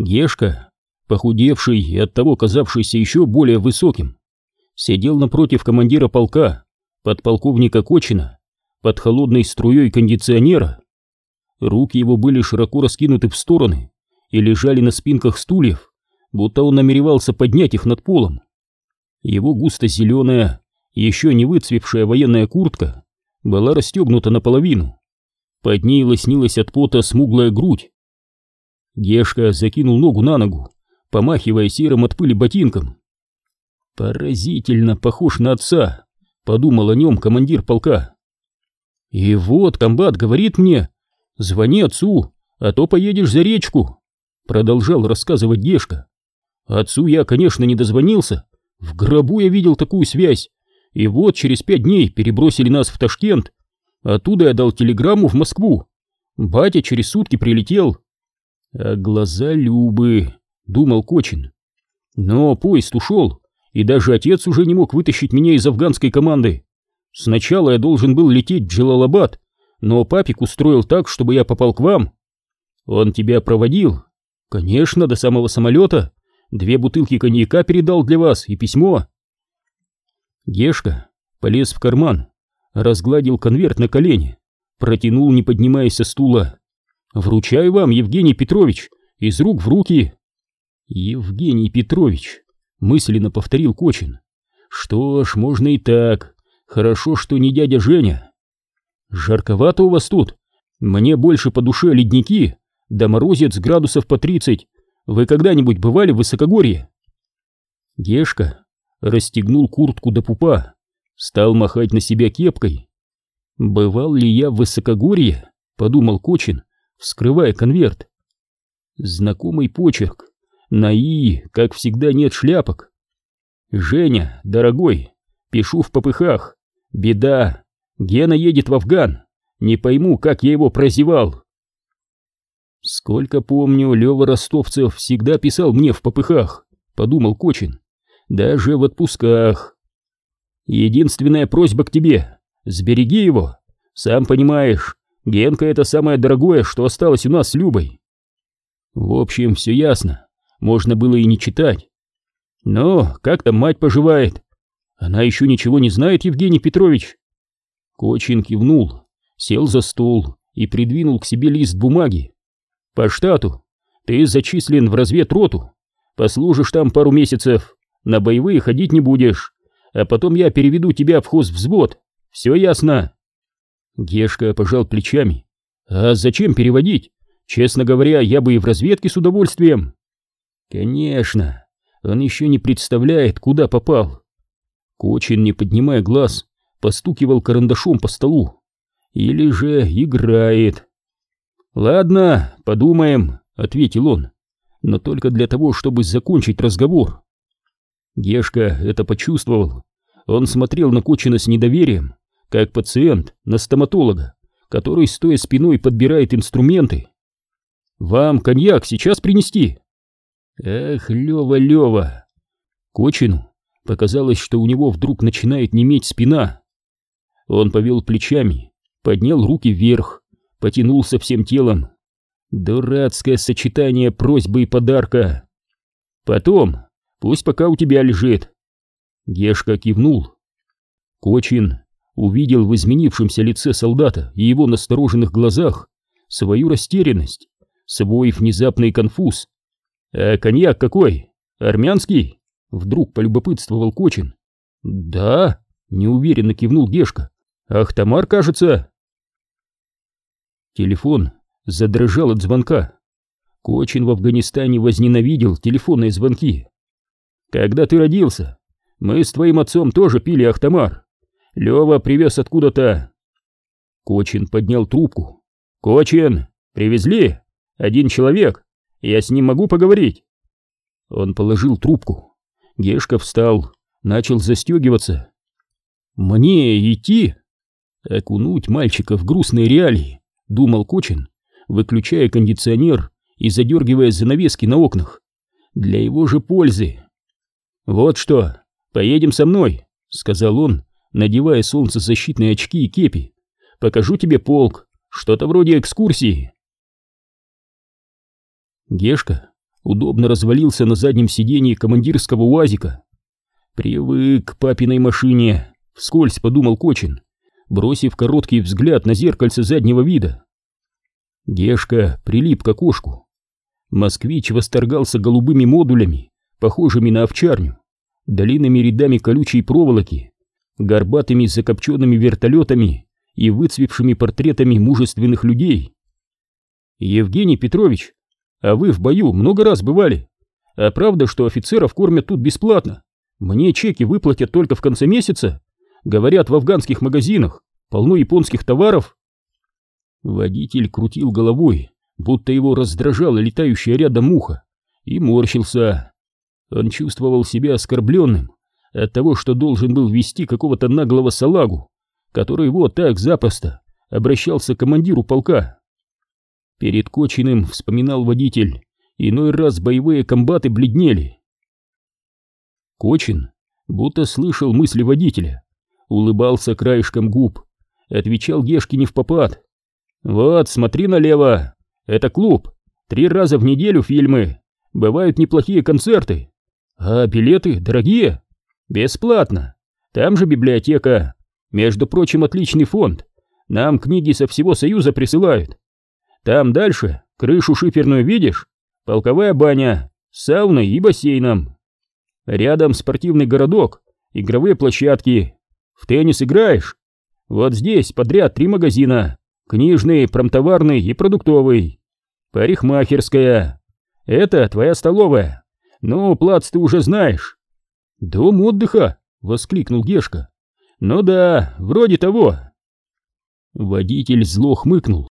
Гешка, похудевший и оттого казавшийся еще более высоким, сидел напротив командира полка, подполковника Кочина, под холодной струей кондиционера. Руки его были широко раскинуты в стороны и лежали на спинках стульев, будто он намеревался поднять их над полом. Его густо-зеленая, еще не выцвевшая военная куртка была расстегнута наполовину. Под ней лоснилась от пота смуглая грудь. Гешка закинул ногу на ногу, помахивая серым от пыли ботинком. «Поразительно похож на отца», — подумал о нем командир полка. «И вот комбат говорит мне, звони отцу, а то поедешь за речку», — продолжал рассказывать Гешка. «Отцу я, конечно, не дозвонился, в гробу я видел такую связь, и вот через пять дней перебросили нас в Ташкент, оттуда я дал телеграмму в Москву, батя через сутки прилетел». «А глаза Любы», — думал Кочин. «Но поезд ушел, и даже отец уже не мог вытащить меня из афганской команды. Сначала я должен был лететь в Джалалабад, но папик устроил так, чтобы я попал к вам. Он тебя проводил? Конечно, до самого самолета. Две бутылки коньяка передал для вас и письмо. Гешка полез в карман, разгладил конверт на колени, протянул, не поднимаясь со стула. «Вручаю вам, Евгений Петрович, из рук в руки». «Евгений Петрович», — мысленно повторил Кочин. «Что ж, можно и так. Хорошо, что не дядя Женя. Жарковато у вас тут. Мне больше по душе ледники, да морозец градусов по тридцать. Вы когда-нибудь бывали в высокогорье? Гешка расстегнул куртку до пупа, стал махать на себя кепкой. Бывал ли я в высокогорье? Подумал Кочин, вскрывая конверт. Знакомый почерк. На «и», как всегда, нет шляпок. «Женя, дорогой, пишу в попыхах. Беда. Гена едет в Афган. Не пойму, как я его прозевал. Сколько помню, Лёва Ростовцев всегда писал мне в попыхах, подумал Кочин. Даже в отпусках. Единственная просьба к тебе. Сбереги его. Сам понимаешь, Генка это самое дорогое, что осталось у нас с Любой. В общем, все ясно. Можно было и не читать. Но как там мать поживает? Она еще ничего не знает, Евгений Петрович. Кочин кивнул, сел за стол и придвинул к себе лист бумаги. По штату ты зачислен в разведроту. Послужишь там пару месяцев, на боевые ходить не будешь, а потом я переведу тебя в хозвзвод. Все ясно? Гешка пожал плечами. А зачем переводить? Честно говоря, я бы и в разведке с удовольствием. Конечно, он еще не представляет, куда попал. Кочин, не поднимая глаз, постукивал карандашом по столу. Или же играет. «Ладно, подумаем», — ответил он, но только для того, чтобы закончить разговор. Гешка это почувствовал. Он смотрел на Кочина с недоверием, как пациент на стоматолога, который, стоя спиной, подбирает инструменты. «Вам коньяк сейчас принести?» «Эх, Лёва, Лёва!» Кочину Показалось, что у него вдруг начинает неметь спина. Он повел плечами, поднял руки вверх, потянулся всем телом. Дурацкое сочетание просьбы и подарка. Потом, пусть пока у тебя лежит. Гешка кивнул. Кочин увидел в изменившемся лице солдата и его настороженных глазах свою растерянность, свой внезапный конфуз. «А коньяк какой? Армянский?» Вдруг полюбопытствовал Кочин. «Да», — неуверенно кивнул Гешка. «Ах, Тамар, кажется...» Телефон задрожал от звонка. Кочин в Афганистане возненавидел телефонные звонки. «Когда ты родился, мы с твоим отцом тоже пили Ахтамар. Лева привез откуда-то...» Кочин поднял трубку. «Кочин, привезли? Один человек. Я с ним могу поговорить?» Он положил трубку. Гешка встал, начал застегиваться. «Мне идти?» «Окунуть мальчика в грустные реалии», — думал Кочин, выключая кондиционер и задергивая занавески на окнах. «Для его же пользы». «Вот что, поедем со мной», — сказал он, надевая солнцезащитные очки и кепи. «Покажу тебе полк, что-то вроде экскурсии». Гешка удобно развалился на заднем сидении командирского УАЗика. «Привык к папиной машине», — вскользь подумал Кочин, бросив короткий взгляд на зеркальце заднего вида. Гешка прилип к окошку. Москвич восторгался голубыми модулями, похожими на овчарню, длинными рядами колючей проволоки, горбатыми закопченными вертолетами и выцвевшими портретами мужественных людей. «Евгений Петрович, а вы в бою много раз бывали? А правда, что офицеров кормят тут бесплатно? Мне чеки выплатят только в конце месяца? Говорят, в афганских магазинах полно японских товаров». Водитель крутил головой, будто его раздражала летающая рядом муха, и морщился. Он чувствовал себя оскорбленным от того, что должен был вести какого-то наглого салагу, который вот так запросто обращался к командиру полка. Перед Кочиным вспоминал водитель, иной раз боевые комбаты бледнели. Кочин будто слышал мысли водителя, улыбался краешком губ, отвечал Гешкине в попад. «Вот, смотри налево, это клуб, три раза в неделю фильмы, бывают неплохие концерты. А билеты дорогие? Бесплатно. Там же библиотека. Между прочим, отличный фонд. Нам книги со всего Союза присылают. Там дальше, крышу шиферную видишь? Полковая баня, сауной и бассейном. Рядом спортивный городок, игровые площадки. В теннис играешь? Вот здесь подряд три магазина. Книжный, промтоварный и продуктовый. Парикмахерская. Это твоя столовая. Ну, плац ты уже знаешь. Дом отдыха, воскликнул Гешка. Ну да, вроде того. Водитель зло хмыкнул,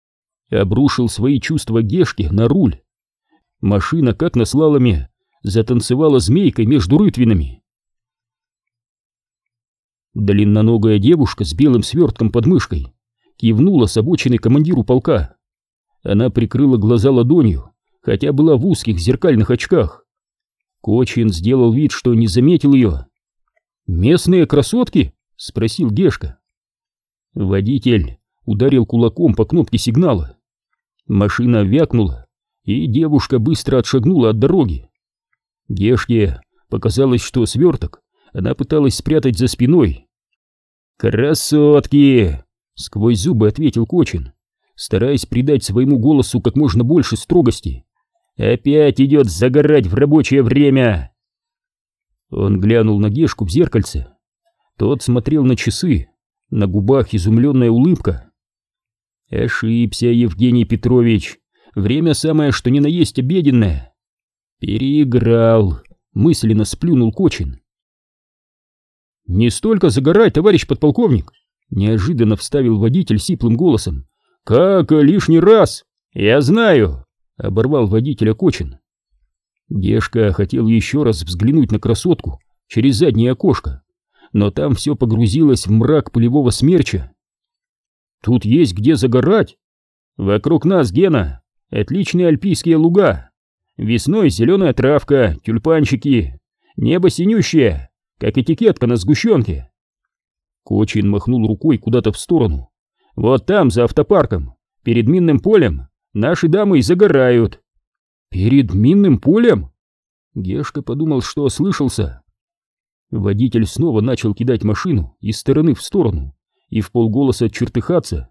обрушил свои чувства Гешки на руль. Машина, как на слаломе, затанцевала змейкой между рытвинами. Длинноногая девушка с белым свертком под мышкой кивнула с обочины командиру полка. Она прикрыла глаза ладонью, хотя была в узких зеркальных очках. Кочин сделал вид, что не заметил ее. «Местные красотки?» — спросил Гешка. Водитель ударил кулаком по кнопке сигнала. Машина вякнула, и девушка быстро отшагнула от дороги. Гешке показалось, что сверток она пыталась спрятать за спиной. «Красотки!» — сквозь зубы ответил Кочин, стараясь придать своему голосу как можно больше строгости. Опять идет загорать в рабочее время!» Он глянул на Гешку в зеркальце. Тот смотрел на часы, на губах изумленная улыбка. «Ошибся, Евгений Петрович, время самое что ни на есть обеденное!» «Переиграл!» — мысленно сплюнул Кочин. «Не столько загорать, товарищ подполковник!» — неожиданно вставил водитель сиплым голосом. «Как лишний раз! Я знаю!» — оборвал водителя Кочин. Гешка хотел еще раз взглянуть на красотку через заднее окошко, но там все погрузилось в мрак полевого смерча. «Тут есть где загорать! Вокруг нас, Гена, отличные альпийские луга, весной зеленая травка, тюльпанчики, небо синющее, как этикетка на сгущенке». Кочин махнул рукой куда-то в сторону. «Вот там, за автопарком, перед минным полем, Наши дамы загорают. Перед минным полем? Гешка подумал, что ослышался. Водитель снова начал кидать машину из стороны в сторону и в полголоса чертыхаться.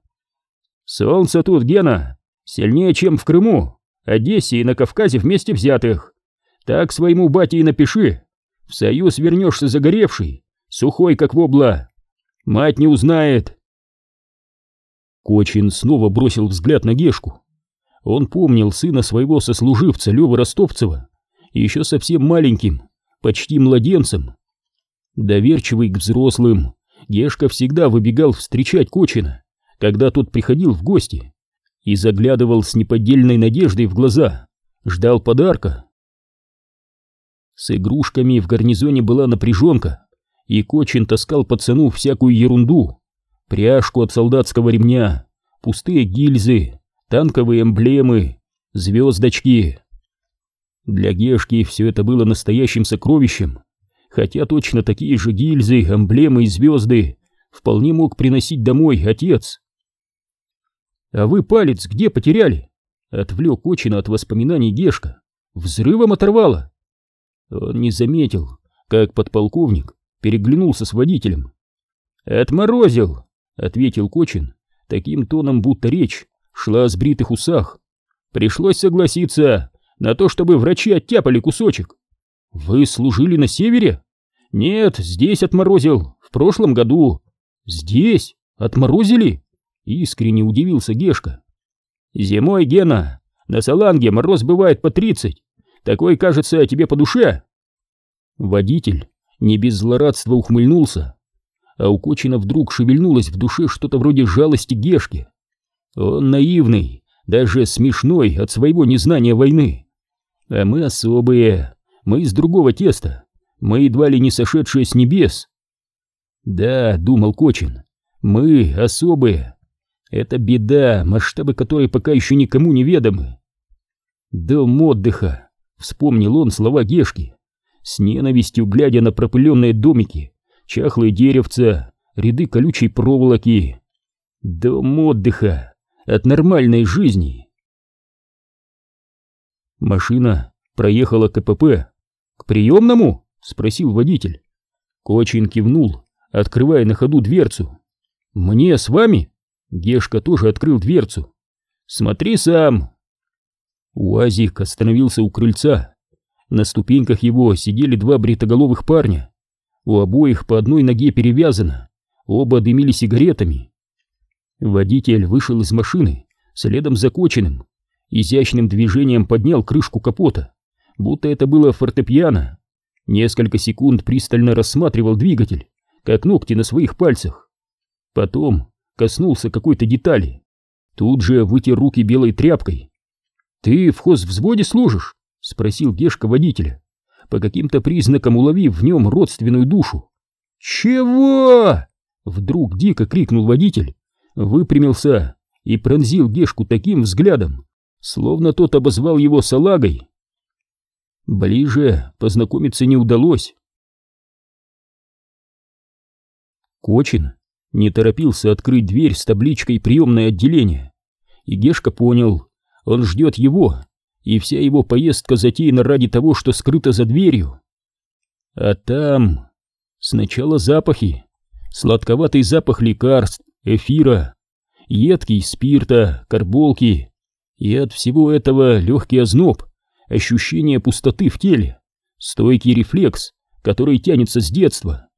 «Солнце тут, Гена, сильнее, чем в Крыму, Одессе и на Кавказе вместе взятых. Так своему бате и напиши. В союз вернешься загоревший, сухой, как вобла. Мать не узнает». Кочин снова бросил взгляд на Гешку. Он помнил сына своего сослуживца Лёвы Ростовцева, еще совсем маленьким, почти младенцем. Доверчивый к взрослым, Гешка всегда выбегал встречать Кочина, когда тот приходил в гости, и заглядывал с неподдельной надеждой в глаза, ждал подарка. С игрушками в гарнизоне была напряженка, и Кочин таскал пацану всякую ерунду, пряжку от солдатского ремня, пустые гильзы, танковые эмблемы, звездочки. Для Гешки все это было настоящим сокровищем, хотя точно такие же гильзы, эмблемы и звезды вполне мог приносить домой отец. «А вы палец где потеряли?» — отвлек Очина от воспоминаний Гешка, взрывом оторвало. Он не заметил, как подполковник переглянулся с водителем. «Отморозил!» — ответил Кочин, таким тоном, будто речь шла о сбритых усах. «Пришлось согласиться на то, чтобы врачи оттяпали кусочек». «Вы служили на севере?» «Нет, здесь отморозил, в прошлом году». «Здесь? Отморозили?» Искренне удивился Гешка. «Зимой, Гена, на Саланге мороз бывает по тридцать. Такой, кажется, тебе по душе?» Водитель не без злорадства ухмыльнулся, а у Кочина вдруг шевельнулось в душе что-то вроде жалости Гешки. Он наивный, даже смешной от своего незнания войны. А мы особые, мы из другого теста, мы едва ли не сошедшие с небес. Да, думал Кочин, мы особые. Это беда, масштабы которой пока еще никому не ведомы. Дом отдыха, вспомнил он слова Гешки, с ненавистью глядя на пропыленные домики, чахлые деревца, ряды колючей проволоки. Дом отдыха от нормальной жизни. Машина проехала КПП. «К приемному?» — спросил водитель. Кочин кивнул, открывая на ходу дверцу. «Мне с вами?» Гешка тоже открыл дверцу. «Смотри сам!» УАЗик остановился у крыльца. На ступеньках его сидели два бритоголовых парня. У обоих по одной ноге перевязано, оба дымили сигаретами. Водитель вышел из машины, следом за Кочиным, изящным движением поднял крышку капота, будто это было фортепиано. Несколько секунд пристально рассматривал двигатель, как ногти на своих пальцах. Потом коснулся какой-то детали. Тут же вытер руки белой тряпкой. «Ты в хозвзводе служишь?» — спросил Гешка водителя, по каким-то признакам уловив в нем родственную душу. «Чего?» — вдруг дико крикнул водитель, выпрямился и пронзил Гешку таким взглядом, словно тот обозвал его салагой. Ближе познакомиться не удалось. Кочин не торопился открыть дверь с табличкой «Приемное отделение», и Гешка понял, он ждет его, и вся его поездка затеяна ради того, что скрыто за дверью. А там сначала запахи, сладковатый запах лекарств, эфира, едкий спирта, карболки, и от всего этого легкий озноб, ощущение пустоты в теле, стойкий рефлекс, который тянется с детства.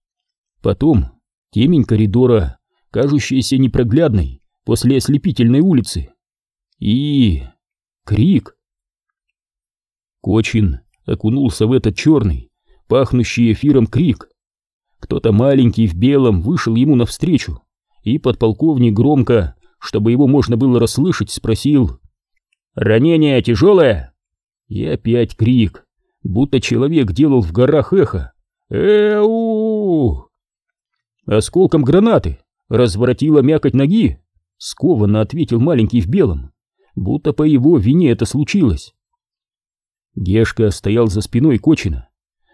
Потом темень коридора, кажущаяся непроглядной после ослепительной улицы. И... крик. Кочин окунулся в этот черный, пахнущий эфиром крик. Кто-то маленький в белом вышел ему навстречу, и подполковник громко, чтобы его можно было расслышать, спросил «Ранение тяжелое?» И опять крик, будто человек делал в горах эхо. «Эу!» «Осколком гранаты разворотила мякоть ноги», — скованно ответил маленький в белом, будто по его вине это случилось. Гешка стоял за спиной Кочина,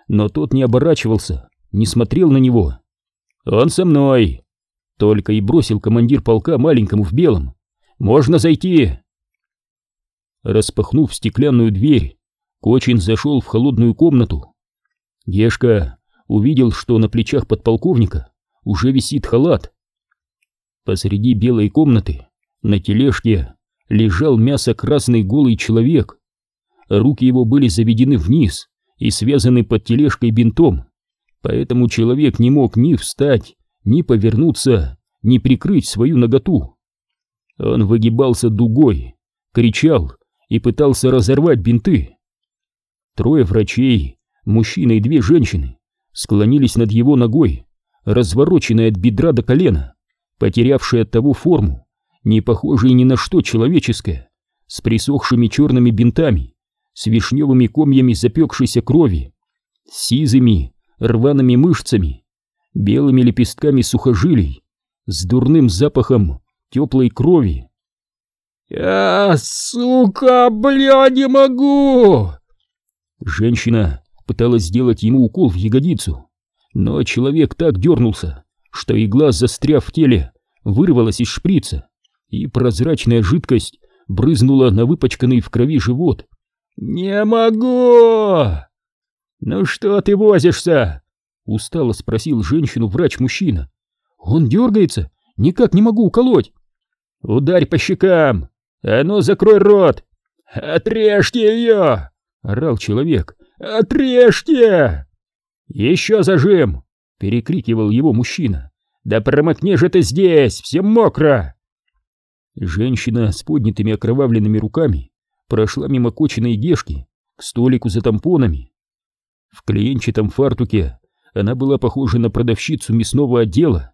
но тот не оборачивался, не смотрел на него. «Он со мной!» — только и бросил командир полка маленькому в белом. «Можно зайти!» Распахнув стеклянную дверь, Кочин зашел в холодную комнату. Гешка увидел, что на плечах подполковника уже висит халат. Посреди белой комнаты на тележке лежал мясо-красный голый человек. Руки его были заведены вниз и связаны под тележкой бинтом, поэтому человек не мог ни встать, ни повернуться, ни прикрыть свою наготу. Он выгибался дугой, кричал и пытался разорвать бинты. Трое врачей, мужчина и две женщины, склонились над его ногой, развороченной от бедра до колена, потерявшей от того форму, не похожей ни на что человеческое, с присохшими черными бинтами, с вишневыми комьями запекшейся крови, с сизыми, рваными мышцами, белыми лепестками сухожилий, с дурным запахом теплой крови. «Я, сука, бля, не могу!» Женщина пыталась сделать ему укол в ягодицу, но человек так дернулся, что игла, застряв в теле, вырвалась из шприца, и прозрачная жидкость брызнула на выпачканный в крови живот. Не могу! Ну что ты возишься? Устало спросил женщину врач-мужчина. Он дергается, никак не могу уколоть. Ударь по щекам! А ну закрой рот! Отрежьте ее! Орал человек. Отрежьте! Еще зажим! Перекрикивал его мужчина. Да промокни же ты здесь, всем мокро! Женщина с поднятыми окровавленными руками прошла мимо кочиной гешки к столику за тампонами. В клеенчатом фартуке она была похожа на продавщицу мясного отдела.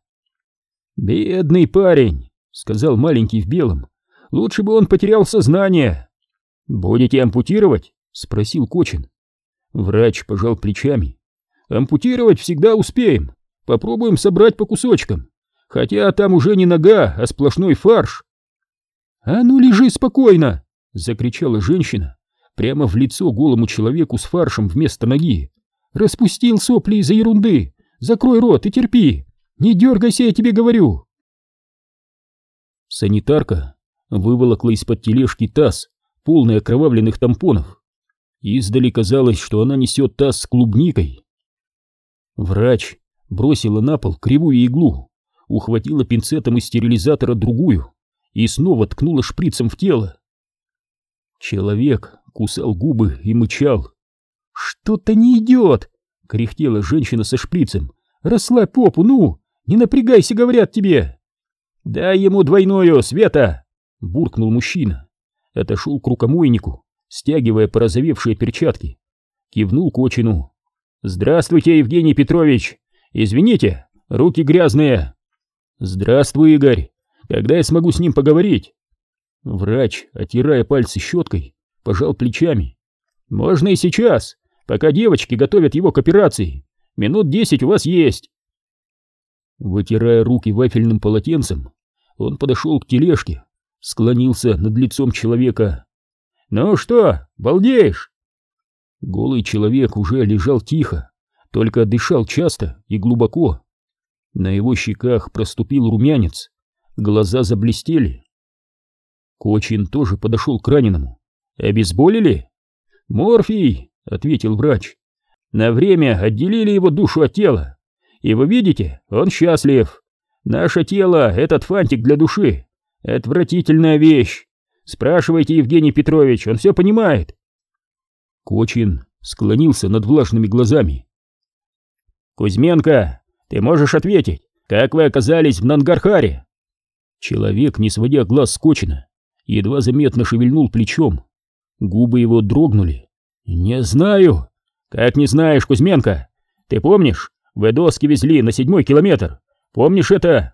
«Бедный парень», — сказал маленький в белом, — «лучше бы он потерял сознание». «Будете ампутировать?» — спросил Кочин. Врач пожал плечами. «Ампутировать всегда успеем. Попробуем собрать по кусочкам. Хотя там уже не нога, а сплошной фарш». «А ну лежи спокойно!» — закричала женщина прямо в лицо голому человеку с фаршем вместо ноги. Распустил сопли из-за ерунды. Закрой рот и терпи. Не дергайся, я тебе говорю. Санитарка выволокла из-под тележки таз, полный окровавленных тампонов. Издали казалось, что она несет таз с клубникой. Врач бросила на пол кривую иглу, ухватила пинцетом из стерилизатора другую и снова ткнула шприцем в тело. Человек кусал губы и мычал. «Что-то не идет!» — кряхтела женщина со шприцем. «Расслабь попу, ну! Не напрягайся, говорят тебе!» «Дай ему двойную, Света!» — буркнул мужчина. Отошел к рукомойнику, стягивая порозовевшие перчатки. Кивнул Кочину. «Здравствуйте, Евгений Петрович! Извините, руки грязные!» «Здравствуй, Игорь! Когда я смогу с ним поговорить?» Врач, отирая пальцы щеткой, пожал плечами. «Можно и сейчас пока девочки готовят его к операции. Минут десять у вас есть. Вытирая руки вафельным полотенцем, он подошел к тележке, склонился над лицом человека. «Ну что, балдеешь?» Голый человек уже лежал тихо, только дышал часто и глубоко. На его щеках проступил румянец, глаза заблестели. Кочин тоже подошел к раненому. «Обезболили?» «Морфий!» — ответил врач. «На время отделили его душу от тела. И вы видите, он счастлив. Наше тело — этот фантик для души. Отвратительная вещь. Спрашивайте, Евгений Петрович, он все понимает». Кочин склонился над влажными глазами. «Кузьменко, ты можешь ответить, как вы оказались в Нангархаре?» Человек, не сводя глаз с Кочина, едва заметно шевельнул плечом. Губы его дрогнули, «Не знаю». «Как не знаешь, Кузьменко? Ты помнишь, вы доски везли на седьмой километр? Помнишь это?»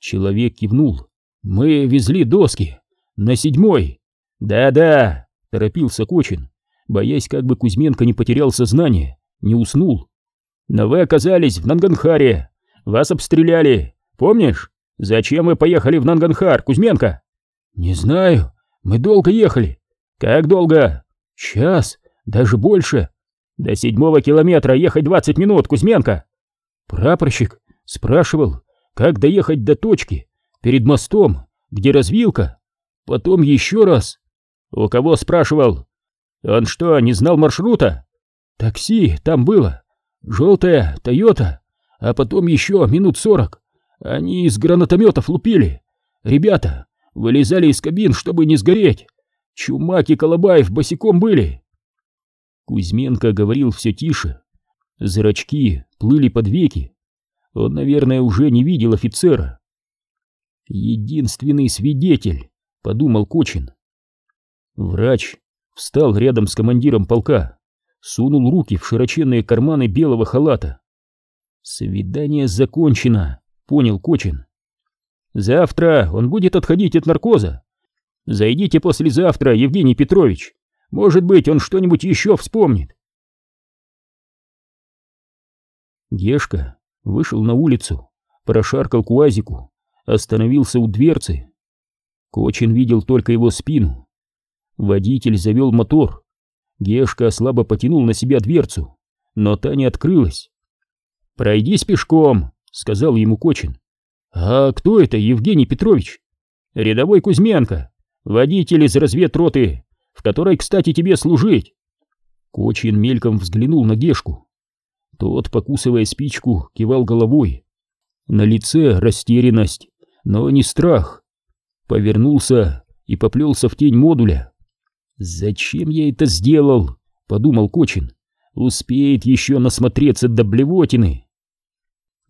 Человек кивнул. «Мы везли доски. На седьмой». «Да-да», — торопился Кочин, боясь, как бы Кузьменко не потерял сознание, не уснул. «Но вы оказались в Нанганхаре. Вас обстреляли. Помнишь? Зачем вы поехали в Нанганхар, Кузьменко?» «Не знаю. Мы долго ехали». «Как долго?» «Час. Даже больше. До седьмого километра ехать двадцать минут, Кузьменко. Прапорщик спрашивал, как доехать до точки перед мостом, где развилка. Потом еще раз. У кого спрашивал? Он что, не знал маршрута? Такси там было. Желтая Тойота. А потом еще минут сорок. Они из гранатометов лупили. Ребята вылезали из кабин, чтобы не сгореть. Чумак и Колобаев босиком были. Кузьменко говорил все тише. Зрачки плыли под веки. Он, наверное, уже не видел офицера. «Единственный свидетель», — подумал Кочин. Врач встал рядом с командиром полка, сунул руки в широченные карманы белого халата. «Свидание закончено», — понял Кочин. «Завтра он будет отходить от наркоза. Зайдите послезавтра, Евгений Петрович. Может быть, он что-нибудь еще вспомнит. Гешка вышел на улицу, прошаркал к УАЗику, остановился у дверцы. Кочин видел только его спину. Водитель завел мотор. Гешка слабо потянул на себя дверцу, но та не открылась. «Пройдись пешком», — сказал ему Кочин. «А кто это, Евгений Петрович?» «Рядовой Кузьменко, водитель из разведроты в которой, кстати, тебе служить. Кочин мельком взглянул на Гешку. Тот, покусывая спичку, кивал головой. На лице растерянность, но не страх. Повернулся и поплелся в тень модуля. «Зачем я это сделал?» — подумал Кочин. «Успеет еще насмотреться до блевотины».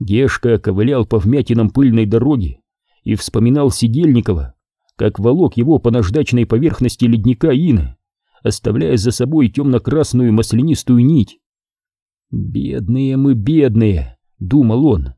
Гешка ковылял по вмятинам пыльной дороги и вспоминал Сидельникова, как волок его по наждачной поверхности ледника Ина, оставляя за собой темно-красную маслянистую нить. «Бедные мы, бедные!» — думал он.